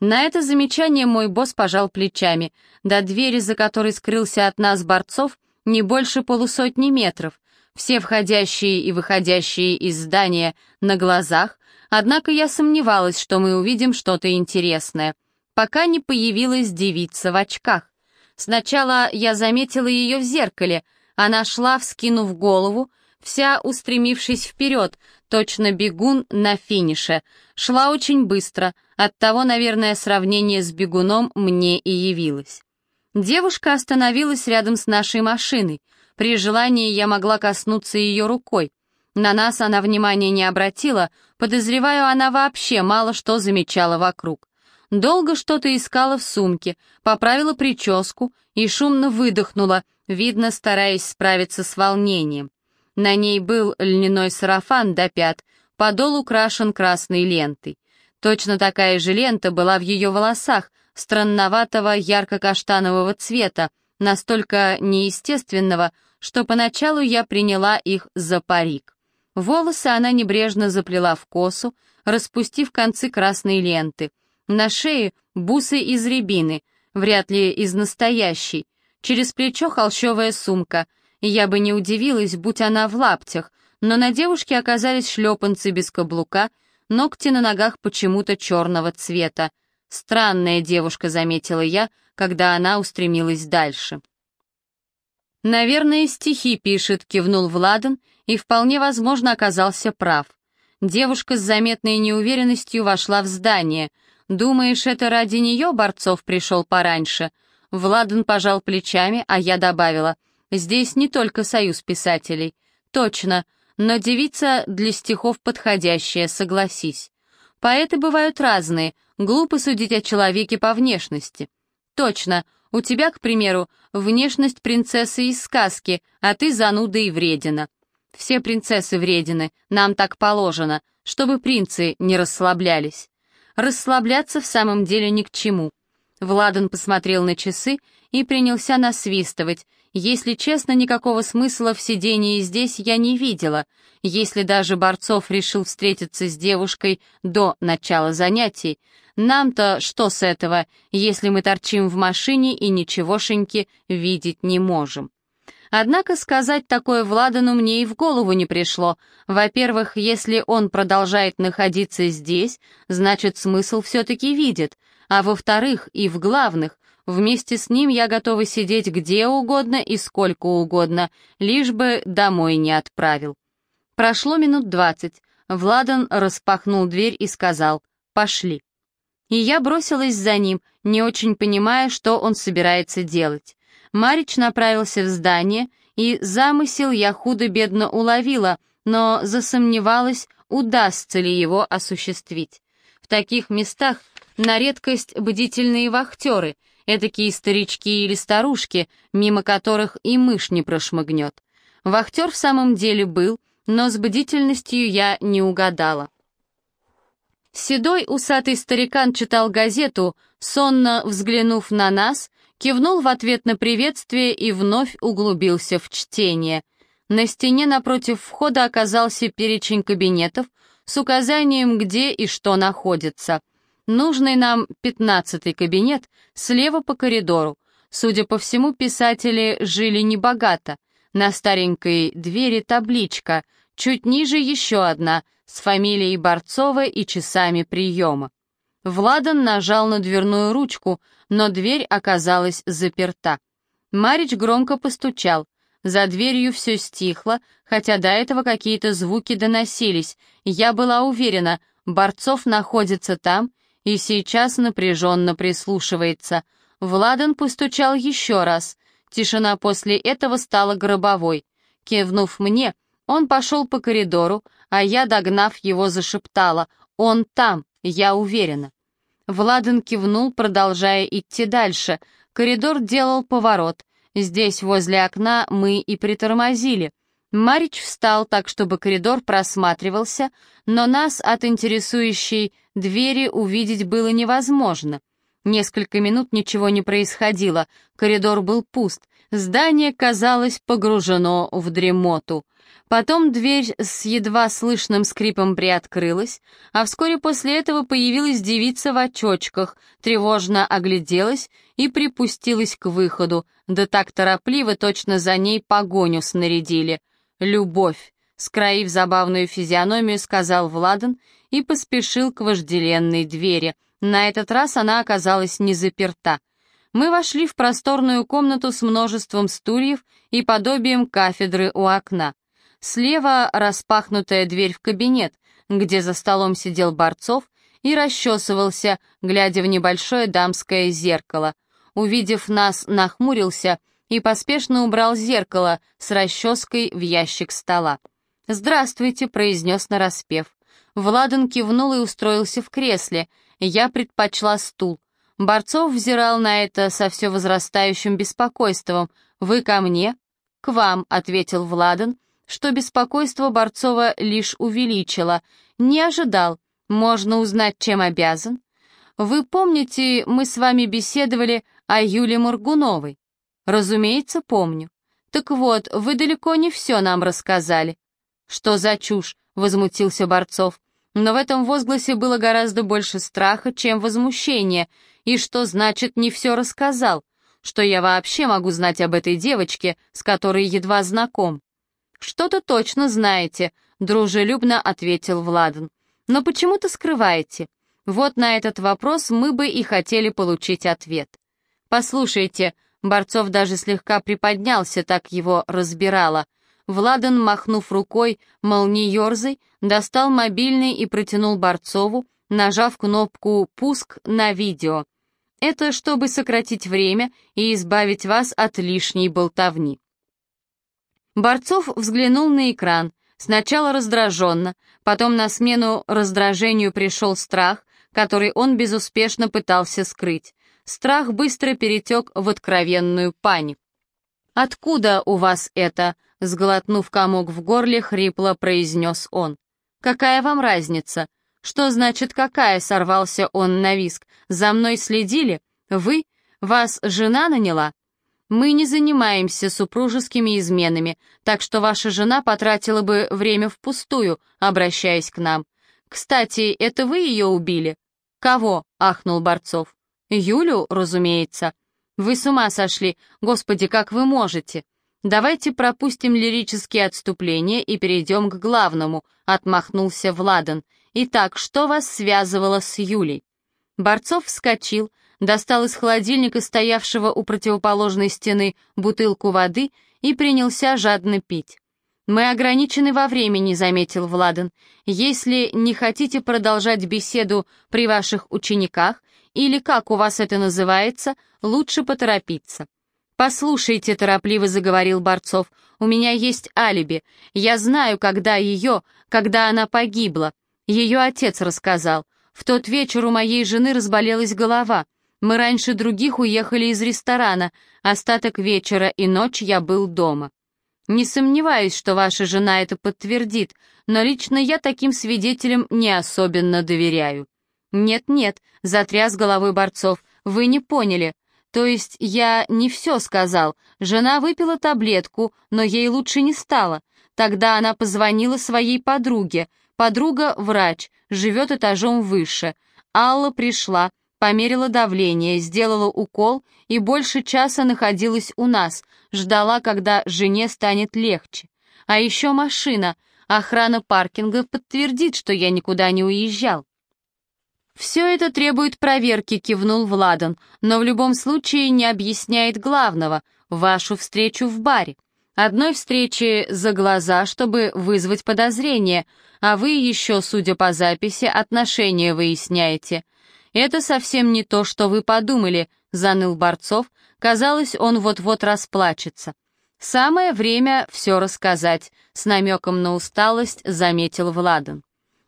На это замечание мой босс пожал плечами. До двери, за которой скрылся от нас борцов, не больше полусотни метров. Все входящие и выходящие из здания на глазах, однако я сомневалась, что мы увидим что-то интересное, пока не появилась девица в очках. Сначала я заметила ее в зеркале, она шла, вскинув голову, вся устремившись вперед, точно бегун на финише. Шла очень быстро, оттого, наверное, сравнение с бегуном мне и явилось. Девушка остановилась рядом с нашей машиной. При желании я могла коснуться ее рукой. На нас она внимания не обратила, подозреваю, она вообще мало что замечала вокруг. Долго что-то искала в сумке, поправила прическу и шумно выдохнула, видно, стараясь справиться с волнением. На ней был льняной сарафан до пят, подол украшен красной лентой. Точно такая же лента была в ее волосах, странноватого ярко-каштанового цвета, настолько неестественного, что поначалу я приняла их за парик. Волосы она небрежно заплела в косу, распустив концы красной ленты. На шее бусы из рябины, вряд ли из настоящей. Через плечо холщовая сумка. Я бы не удивилась, будь она в лаптях, но на девушке оказались шлепанцы без каблука, ногти на ногах почему-то черного цвета. Странная девушка, заметила я, когда она устремилась дальше. «Наверное, стихи пишет», — кивнул Владан, и вполне возможно оказался прав. Девушка с заметной неуверенностью вошла в здание. «Думаешь, это ради нее Борцов пришел пораньше?» Владан пожал плечами, а я добавила, «Здесь не только союз писателей». «Точно, но девица для стихов подходящая, согласись. Поэты бывают разные, глупо судить о человеке по внешности. Точно, у тебя, к примеру, внешность принцессы из сказки, а ты зануда и вредина. Все принцессы вредины, нам так положено, чтобы принцы не расслаблялись. Расслабляться в самом деле ни к чему. Владан посмотрел на часы и принялся насвистывать, если честно, никакого смысла в сидении здесь я не видела. Если даже Борцов решил встретиться с девушкой до начала занятий, нам-то что с этого, если мы торчим в машине и ничегошеньки видеть не можем? Однако сказать такое Владану мне и в голову не пришло. Во-первых, если он продолжает находиться здесь, значит смысл все-таки видит. А во-вторых, и в главных, Вместе с ним я готова сидеть где угодно и сколько угодно, лишь бы домой не отправил. Прошло минут двадцать. Владан распахнул дверь и сказал «Пошли». И я бросилась за ним, не очень понимая, что он собирается делать. Марич направился в здание, и замысел я худо-бедно уловила, но засомневалась, удастся ли его осуществить. В таких местах на редкость бдительные вахтеры — Эдакие старички или старушки, мимо которых и мышь не прошмыгнет. Вахтер в самом деле был, но с бдительностью я не угадала. Седой усатый старикан читал газету, сонно взглянув на нас, кивнул в ответ на приветствие и вновь углубился в чтение. На стене напротив входа оказался перечень кабинетов с указанием, где и что находится — Нужный нам пятнадцатый кабинет слева по коридору. Судя по всему, писатели жили небогато. На старенькой двери табличка, чуть ниже еще одна, с фамилией Борцова и часами приема. Владан нажал на дверную ручку, но дверь оказалась заперта. Марич громко постучал. За дверью все стихло, хотя до этого какие-то звуки доносились. Я была уверена, Борцов находится там и сейчас напряженно прислушивается. Владан постучал еще раз. Тишина после этого стала гробовой. Кивнув мне, он пошел по коридору, а я, догнав его, зашептала «Он там, я уверена». Владан кивнул, продолжая идти дальше. Коридор делал поворот. Здесь, возле окна, мы и притормозили — Марич встал так, чтобы коридор просматривался, но нас от интересующей двери увидеть было невозможно. Несколько минут ничего не происходило, коридор был пуст, здание казалось погружено в дремоту. Потом дверь с едва слышным скрипом приоткрылась, а вскоре после этого появилась девица в очочках, тревожно огляделась и припустилась к выходу, да так торопливо точно за ней погоню снарядили. «Любовь!» — скроив забавную физиономию, сказал Владан и поспешил к вожделенной двери. На этот раз она оказалась не заперта. Мы вошли в просторную комнату с множеством стульев и подобием кафедры у окна. Слева распахнутая дверь в кабинет, где за столом сидел Борцов и расчесывался, глядя в небольшое дамское зеркало. Увидев нас, нахмурился и поспешно убрал зеркало с расческой в ящик стола. «Здравствуйте», — произнес нараспев. Владан кивнул и устроился в кресле. Я предпочла стул. Борцов взирал на это со все возрастающим беспокойством. «Вы ко мне?» «К вам», — ответил Владан, что беспокойство Борцова лишь увеличило. «Не ожидал. Можно узнать, чем обязан?» «Вы помните, мы с вами беседовали о Юле Моргуновой?» «Разумеется, помню. Так вот, вы далеко не все нам рассказали». «Что за чушь?» — возмутился Борцов. Но в этом возгласе было гораздо больше страха, чем возмущения. И что значит «не все рассказал»? Что я вообще могу знать об этой девочке, с которой едва знаком? «Что-то точно знаете», — дружелюбно ответил Владан. «Но почему-то скрываете. Вот на этот вопрос мы бы и хотели получить ответ». «Послушайте», — Борцов даже слегка приподнялся, так его разбирало. Владан, махнув рукой, мол, не ерзай, достал мобильный и протянул Борцову, нажав кнопку «Пуск» на видео. Это чтобы сократить время и избавить вас от лишней болтовни. Борцов взглянул на экран, сначала раздраженно, потом на смену раздражению пришел страх, который он безуспешно пытался скрыть. Страх быстро перетек в откровенную панику. «Откуда у вас это?» — сглотнув комок в горле, хрипло произнес он. «Какая вам разница?» «Что значит какая?» — сорвался он на виск. «За мной следили? Вы? Вас жена наняла?» Мы не занимаемся супружескими изменами, так что ваша жена потратила бы время впустую, обращаясь к нам. Кстати, это вы ее убили? Кого? ахнул Борцов. Юлю, разумеется. Вы с ума сошли. Господи, как вы можете? Давайте пропустим лирические отступления и перейдем к главному, отмахнулся Владан. Итак, что вас связывало с Юлей? Борцов вскочил, достал из холодильника, стоявшего у противоположной стены, бутылку воды и принялся жадно пить. «Мы ограничены во времени», — заметил Владан. «Если не хотите продолжать беседу при ваших учениках, или как у вас это называется, лучше поторопиться». «Послушайте», — торопливо заговорил Борцов, — «у меня есть алиби. Я знаю, когда ее, когда она погибла. Ее отец рассказал. В тот вечер у моей жены разболелась голова. Мы раньше других уехали из ресторана, остаток вечера и ночь я был дома. Не сомневаюсь, что ваша жена это подтвердит, но лично я таким свидетелям не особенно доверяю. Нет-нет, затряс головой Борцов, вы не поняли. То есть я не все сказал. Жена выпила таблетку, но ей лучше не стало. Тогда она позвонила своей подруге. Подруга — врач, живет этажом выше. Алла пришла, померила давление, сделала укол и больше часа находилась у нас, ждала, когда жене станет легче. А еще машина, охрана паркинга подтвердит, что я никуда не уезжал. «Все это требует проверки», — кивнул Владан, «но в любом случае не объясняет главного — вашу встречу в баре. Одной встречи за глаза, чтобы вызвать подозрение, а вы еще, судя по записи, отношения выясняете. «Это совсем не то, что вы подумали», — заныл Борцов. Казалось, он вот-вот расплачется. «Самое время все рассказать», — с намеком на усталость заметил Владан.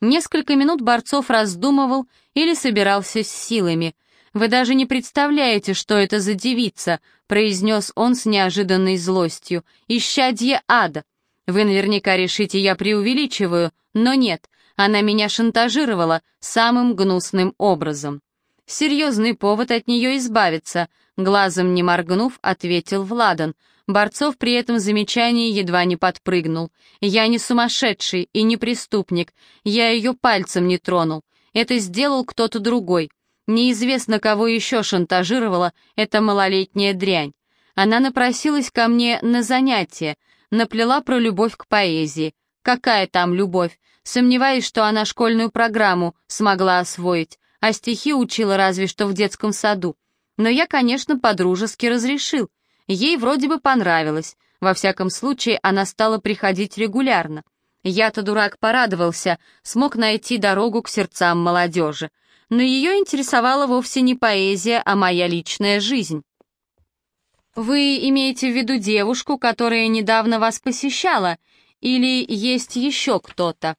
Несколько минут Борцов раздумывал или собирался с силами. «Вы даже не представляете, что это за девица», — произнес он с неожиданной злостью. «Исчадье ада. Вы наверняка решите, я преувеличиваю, но нет, она меня шантажировала самым гнусным образом. Серьезный повод от нее избавиться, глазом не моргнув, ответил Владан. Борцов при этом замечании едва не подпрыгнул. «Я не сумасшедший и не преступник. Я ее пальцем не тронул. Это сделал кто-то другой. Неизвестно, кого еще шантажировала эта малолетняя дрянь. Она напросилась ко мне на занятия, наплела про любовь к поэзии. Какая там любовь? Сомневаюсь, что она школьную программу смогла освоить, а стихи учила разве что в детском саду. Но я, конечно, подружески разрешил. Ей вроде бы понравилось. Во всяком случае, она стала приходить регулярно. Я-то, дурак, порадовался, смог найти дорогу к сердцам молодежи. Но ее интересовала вовсе не поэзия, а моя личная жизнь. «Вы имеете в виду девушку, которая недавно вас посещала?» Или есть еще кто-то?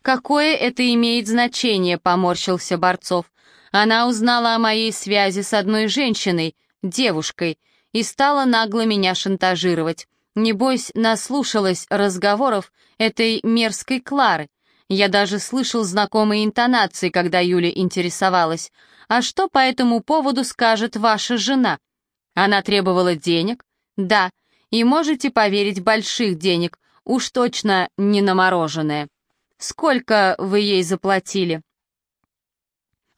Какое это имеет значение, поморщился Борцов. Она узнала о моей связи с одной женщиной, девушкой, и стала нагло меня шантажировать. Небось, наслушалась разговоров этой мерзкой Клары. Я даже слышал знакомые интонации, когда Юля интересовалась. «А что по этому поводу скажет ваша жена?» Она требовала денег? Да, и можете поверить, больших денег, Уж точно не на мороженое. Сколько вы ей заплатили?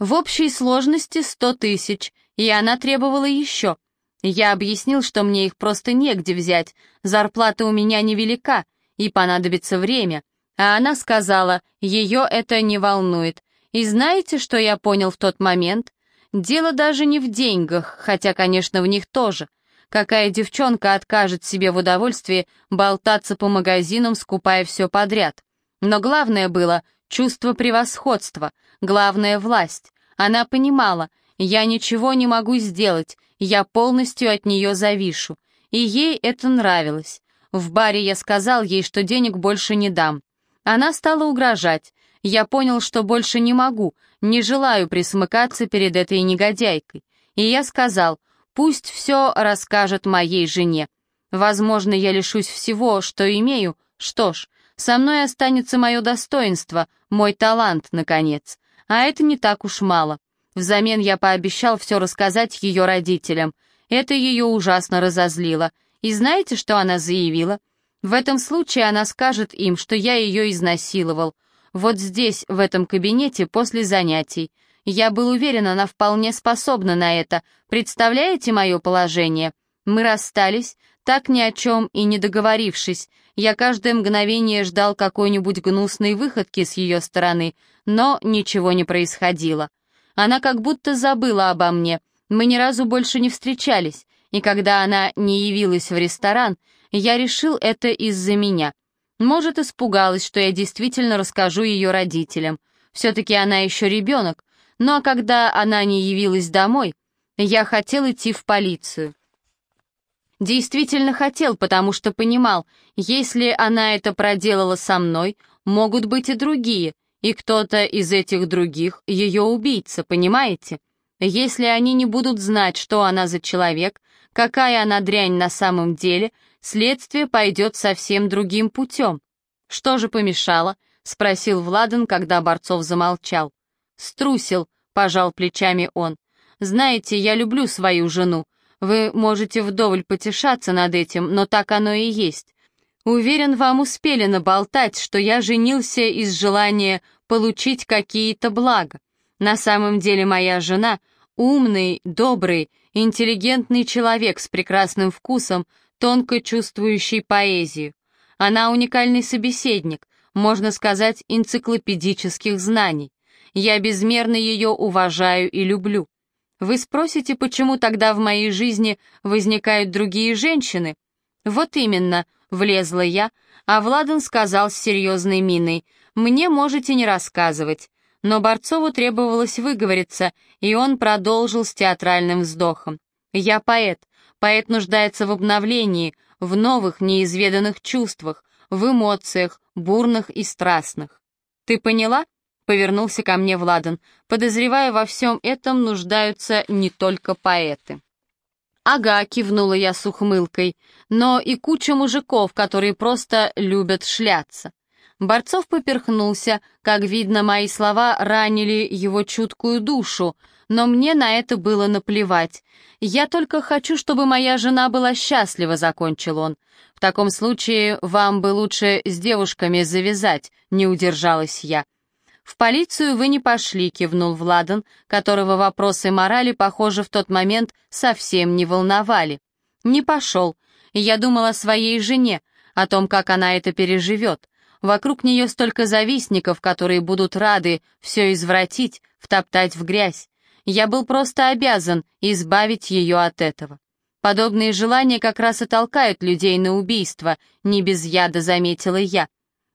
В общей сложности сто тысяч, и она требовала еще. Я объяснил, что мне их просто негде взять, зарплата у меня невелика, и понадобится время. А она сказала, ее это не волнует. И знаете, что я понял в тот момент? Дело даже не в деньгах, хотя, конечно, в них тоже. Какая девчонка откажет себе в удовольствии болтаться по магазинам, скупая все подряд? Но главное было чувство превосходства, главное — власть. Она понимала, я ничего не могу сделать, я полностью от нее завишу. И ей это нравилось. В баре я сказал ей, что денег больше не дам. Она стала угрожать. Я понял, что больше не могу, не желаю присмыкаться перед этой негодяйкой. И я сказал, Пусть все расскажет моей жене. Возможно, я лишусь всего, что имею. Что ж, со мной останется мое достоинство, мой талант, наконец. А это не так уж мало. Взамен я пообещал все рассказать ее родителям. Это ее ужасно разозлило. И знаете, что она заявила? В этом случае она скажет им, что я ее изнасиловал. Вот здесь, в этом кабинете, после занятий. Я был уверен, она вполне способна на это. Представляете мое положение? Мы расстались, так ни о чем и не договорившись. Я каждое мгновение ждал какой-нибудь гнусной выходки с ее стороны, но ничего не происходило. Она как будто забыла обо мне. Мы ни разу больше не встречались, и когда она не явилась в ресторан, я решил это из-за меня. Может, испугалась, что я действительно расскажу ее родителям. Все-таки она еще ребенок, ну а когда она не явилась домой, я хотел идти в полицию. Действительно хотел, потому что понимал, если она это проделала со мной, могут быть и другие, и кто-то из этих других ее убийца, понимаете? Если они не будут знать, что она за человек, какая она дрянь на самом деле, следствие пойдет совсем другим путем. Что же помешало? — спросил Владан, когда Борцов замолчал. «Струсил», — пожал плечами он. «Знаете, я люблю свою жену. Вы можете вдоволь потешаться над этим, но так оно и есть. Уверен, вам успели наболтать, что я женился из желания получить какие-то блага. На самом деле моя жена — умный, добрый, интеллигентный человек с прекрасным вкусом, тонко чувствующий поэзию. Она уникальный собеседник, можно сказать, энциклопедических знаний. Я безмерно ее уважаю и люблю. Вы спросите, почему тогда в моей жизни возникают другие женщины? Вот именно, влезла я, а Владан сказал с серьезной миной, мне можете не рассказывать. Но Борцову требовалось выговориться, и он продолжил с театральным вздохом. Я поэт. Поэт нуждается в обновлении, в новых неизведанных чувствах, в эмоциях, бурных и страстных. Ты поняла? Повернулся ко мне Владан. Подозревая во всем этом нуждаются не только поэты. «Ага», — кивнула я с ухмылкой, «но и куча мужиков, которые просто любят шляться». Борцов поперхнулся, как видно, мои слова ранили его чуткую душу, но мне на это было наплевать. «Я только хочу, чтобы моя жена была счастлива», — закончил он. «В таком случае вам бы лучше с девушками завязать», — не удержалась я. «В полицию вы не пошли», — кивнул Владан, которого вопросы морали, похоже, в тот момент совсем не волновали. «Не пошел. Я думал о своей жене, о том, как она это переживет. Вокруг нее столько завистников, которые будут рады все извратить, втоптать в грязь. Я был просто обязан избавить ее от этого. Подобные желания как раз и толкают людей на убийство, не без яда заметила я.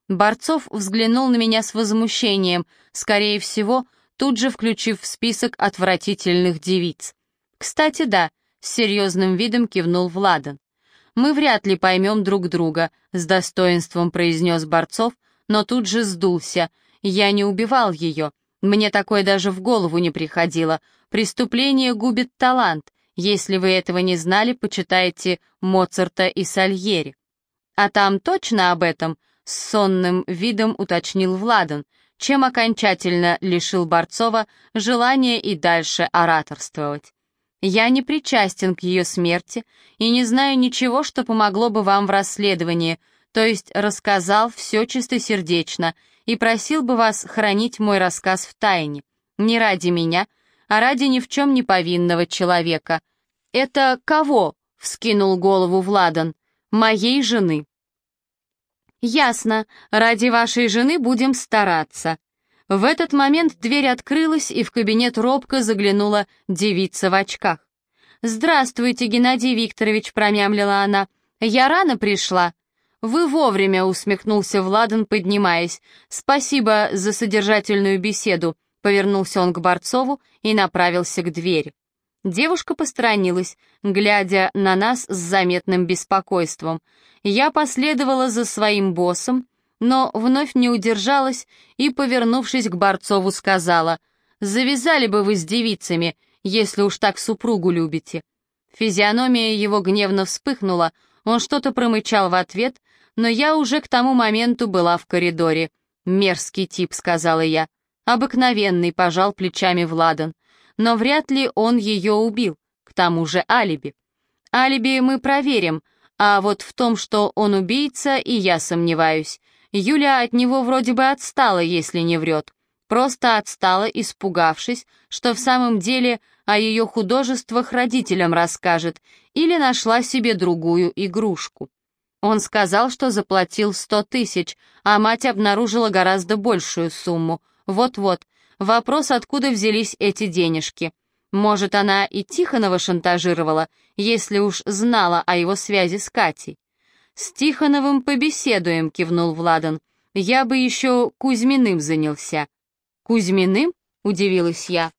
Борцов взглянул на меня с возмущением, скорее всего, тут же включив в список отвратительных девиц. «Кстати, да», — с серьезным видом кивнул Владан. «Мы вряд ли поймем друг друга», — с достоинством произнес Борцов, но тут же сдулся. «Я не убивал ее. Мне такое даже в голову не приходило. Преступление губит талант. Если вы этого не знали, почитайте Моцарта и Сальери. А там точно об этом? С сонным видом уточнил Владан, чем окончательно лишил Борцова желания и дальше ораторствовать. Я не причастен к ее смерти и не знаю ничего, что помогло бы вам в расследовании, то есть рассказал все чистосердечно и просил бы вас хранить мой рассказ в тайне. Не ради меня, а ради ни в чем не повинного человека. «Это кого?» — вскинул голову Владан. «Моей жены». «Ясно. Ради вашей жены будем стараться». В этот момент дверь открылась, и в кабинет робко заглянула девица в очках. «Здравствуйте, Геннадий Викторович», — промямлила она. «Я рано пришла». «Вы вовремя», — усмехнулся Владан, поднимаясь. «Спасибо за содержательную беседу», — повернулся он к Борцову и направился к двери. Девушка посторонилась, глядя на нас с заметным беспокойством. Я последовала за своим боссом, но вновь не удержалась и, повернувшись к Борцову, сказала, «Завязали бы вы с девицами, если уж так супругу любите». Физиономия его гневно вспыхнула, он что-то промычал в ответ, но я уже к тому моменту была в коридоре. «Мерзкий тип», — сказала я. «Обыкновенный», — пожал плечами Владан. «Но вряд ли он ее убил. К тому же алиби». «Алиби мы проверим, а вот в том, что он убийца, и я сомневаюсь. Юля от него вроде бы отстала, если не врет. Просто отстала, испугавшись, что в самом деле о ее художествах родителям расскажет, или нашла себе другую игрушку. Он сказал, что заплатил сто тысяч, а мать обнаружила гораздо большую сумму. Вот-вот, вопрос, откуда взялись эти денежки. Может, она и Тихонова шантажировала, если уж знала о его связи с Катей. «С Тихоновым побеседуем», — кивнул Владан. «Я бы еще Кузьминым занялся». «Кузьминым?» — удивилась я.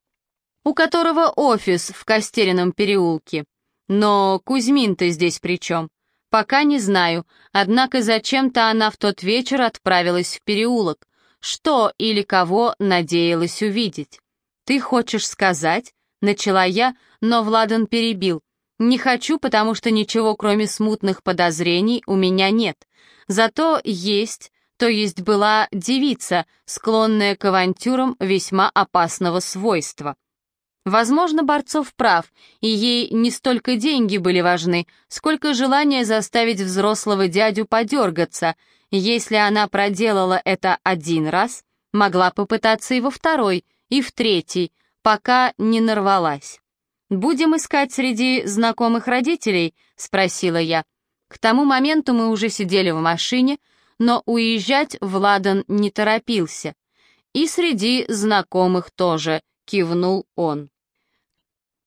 «У которого офис в Костерином переулке. Но Кузьмин-то здесь при чем?» Пока не знаю, однако зачем-то она в тот вечер отправилась в переулок. Что или кого надеялась увидеть? «Ты хочешь сказать?» — начала я, но Владан перебил. «Не хочу, потому что ничего, кроме смутных подозрений, у меня нет. Зато есть, то есть была девица, склонная к авантюрам весьма опасного свойства. Возможно, Борцов прав, и ей не столько деньги были важны, сколько желание заставить взрослого дядю подергаться. Если она проделала это один раз, могла попытаться и во второй, и в третий, пока не нарвалась. «Будем искать среди знакомых родителей?» — спросила я. К тому моменту мы уже сидели в машине, но уезжать Владан не торопился. «И среди знакомых тоже», — кивнул он.